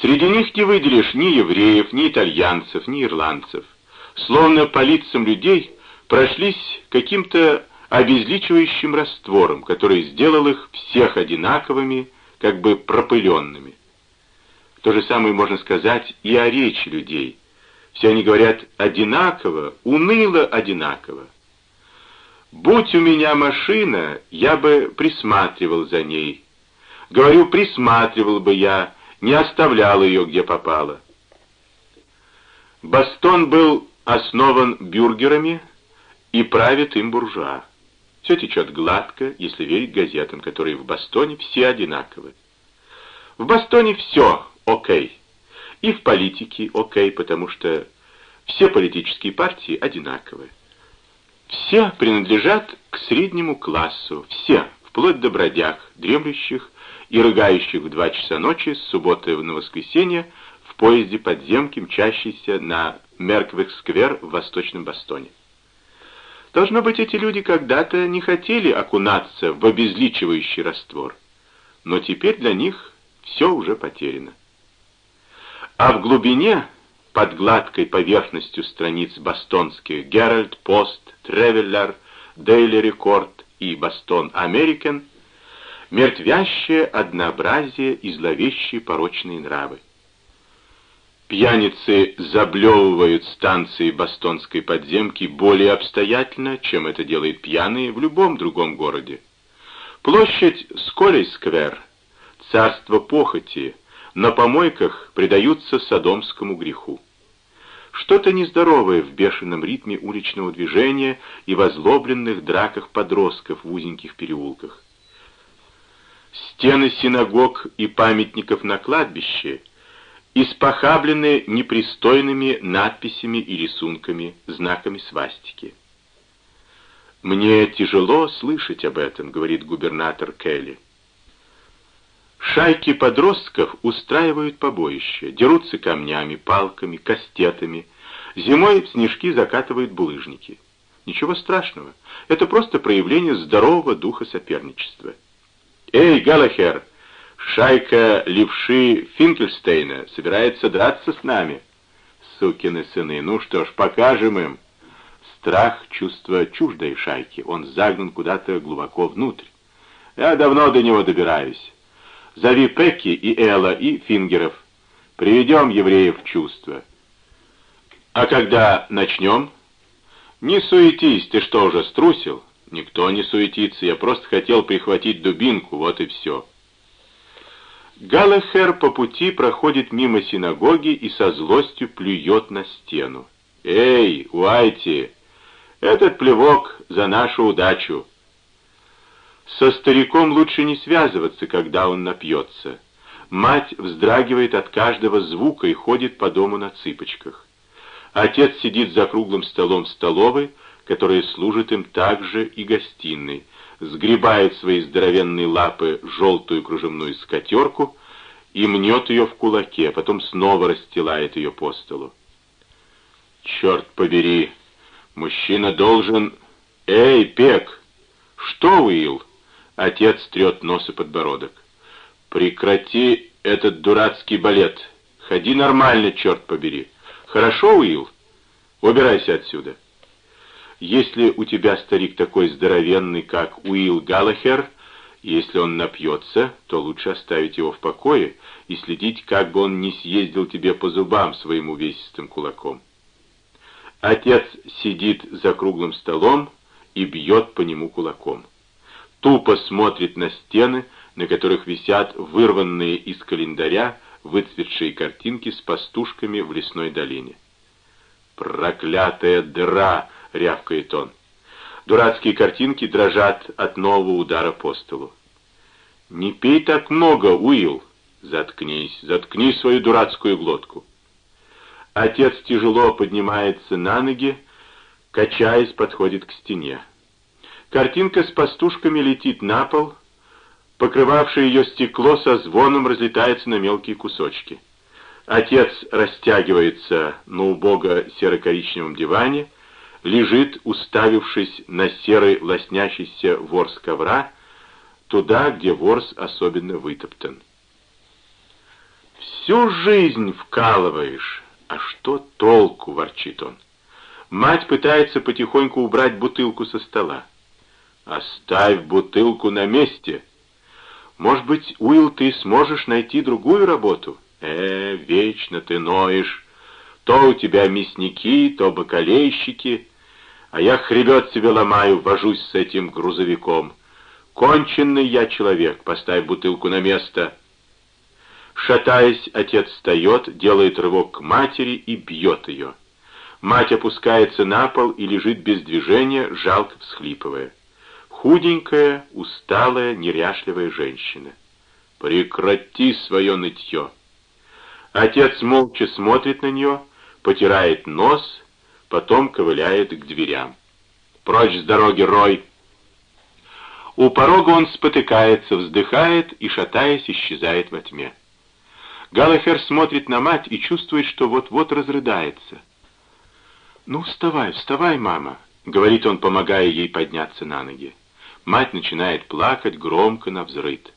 Среди них не выделишь ни евреев, ни итальянцев, ни ирландцев. Словно по лицам людей прошлись каким-то обезличивающим раствором, который сделал их всех одинаковыми, как бы пропыленными. То же самое можно сказать и о речи людей. Все они говорят одинаково, уныло одинаково. Будь у меня машина, я бы присматривал за ней. Говорю, присматривал бы я, не оставлял ее, где попало. Бастон был основан бюргерами и правит им буржуа. Все течет гладко, если верить газетам, которые в Бастоне все одинаковы. В Бастоне все окей. И в политике окей, потому что все политические партии одинаковы. Все принадлежат к среднему классу, все, вплоть до бродяг, дремлющих и рыгающих в два часа ночи с субботы на воскресенье в поезде подземки, мчащейся на Мерквик-сквер в Восточном Бостоне. Должно быть, эти люди когда-то не хотели окунаться в обезличивающий раствор, но теперь для них все уже потеряно. А в глубине, под гладкой поверхностью страниц бостонских «Геральт», «Пост», «Тревеллер», «Дейли Рекорд» и «Бостон Американ» мертвящее однообразие и зловещие порочные нравы. Пьяницы заблевывают станции бостонской подземки более обстоятельно, чем это делают пьяные в любом другом городе. Площадь Сколей-сквер, царство похоти, на помойках предаются содомскому греху. Что-то нездоровое в бешеном ритме уличного движения и в озлобленных драках подростков в узеньких переулках. Стены синагог и памятников на кладбище испохаблены непристойными надписями и рисунками, знаками свастики. «Мне тяжело слышать об этом», — говорит губернатор Келли. Шайки подростков устраивают побоище, дерутся камнями, палками, кастетами. Зимой в снежки закатывают булыжники. Ничего страшного. Это просто проявление здорового духа соперничества. «Эй, Галахер, шайка левши Финкельстейна собирается драться с нами». Сукины сыны, ну что ж, покажем им. Страх — чувство чуждой шайки. Он загнан куда-то глубоко внутрь. Я давно до него добираюсь. Зови Пекки и Элла и Фингеров. Приведем евреев в чувство. А когда начнем? Не суетись, ты что, уже струсил? Никто не суетится, я просто хотел прихватить дубинку, вот и все. Галлахер по пути проходит мимо синагоги и со злостью плюет на стену. «Эй, Уайти, этот плевок за нашу удачу!» Со стариком лучше не связываться, когда он напьется. Мать вздрагивает от каждого звука и ходит по дому на цыпочках. Отец сидит за круглым столом в столовой, которая служит им также и гостиной, сгребает свои здоровенные лапы желтую кружевную скатерку и мнет ее в кулаке, потом снова расстилает ее по столу. «Черт побери! Мужчина должен...» «Эй, Пек! Что, Уилл?» Отец трет нос и подбородок. «Прекрати этот дурацкий балет. Ходи нормально, черт побери. Хорошо, Уилл? Убирайся отсюда». Если у тебя старик такой здоровенный, как Уилл Галлахер, если он напьется, то лучше оставить его в покое и следить, как бы он не съездил тебе по зубам своим увесистым кулаком. Отец сидит за круглым столом и бьет по нему кулаком тупо смотрит на стены, на которых висят вырванные из календаря выцветшие картинки с пастушками в лесной долине. «Проклятая дыра!» — рявкает он. Дурацкие картинки дрожат от нового удара по столу. «Не пей так много, Уилл!» «Заткнись, заткни свою дурацкую глотку!» Отец тяжело поднимается на ноги, качаясь, подходит к стене. Картинка с пастушками летит на пол, покрывавшее ее стекло со звоном разлетается на мелкие кусочки. Отец растягивается на убого серо-коричневом диване, лежит, уставившись на серый лоснящийся ворс ковра, туда, где ворс особенно вытоптан. Всю жизнь вкалываешь, а что толку, ворчит он. Мать пытается потихоньку убрать бутылку со стола. Оставь бутылку на месте. Может быть, Уилл, ты сможешь найти другую работу? Э, вечно ты ноешь. То у тебя мясники, то бакалейщики, а я хребет себе ломаю, вожусь с этим грузовиком. Конченный я человек, поставь бутылку на место. Шатаясь, отец встает, делает рывок к матери и бьет ее. Мать опускается на пол и лежит без движения, жалко всхлипывая. Худенькая, усталая, неряшливая женщина. «Прекрати свое нытье!» Отец молча смотрит на нее, потирает нос, потом ковыляет к дверям. «Прочь с дороги, Рой!» У порога он спотыкается, вздыхает и, шатаясь, исчезает во тьме. Галлахер смотрит на мать и чувствует, что вот-вот разрыдается. «Ну, вставай, вставай, мама!» — говорит он, помогая ей подняться на ноги. Мать начинает плакать громко на взрыд.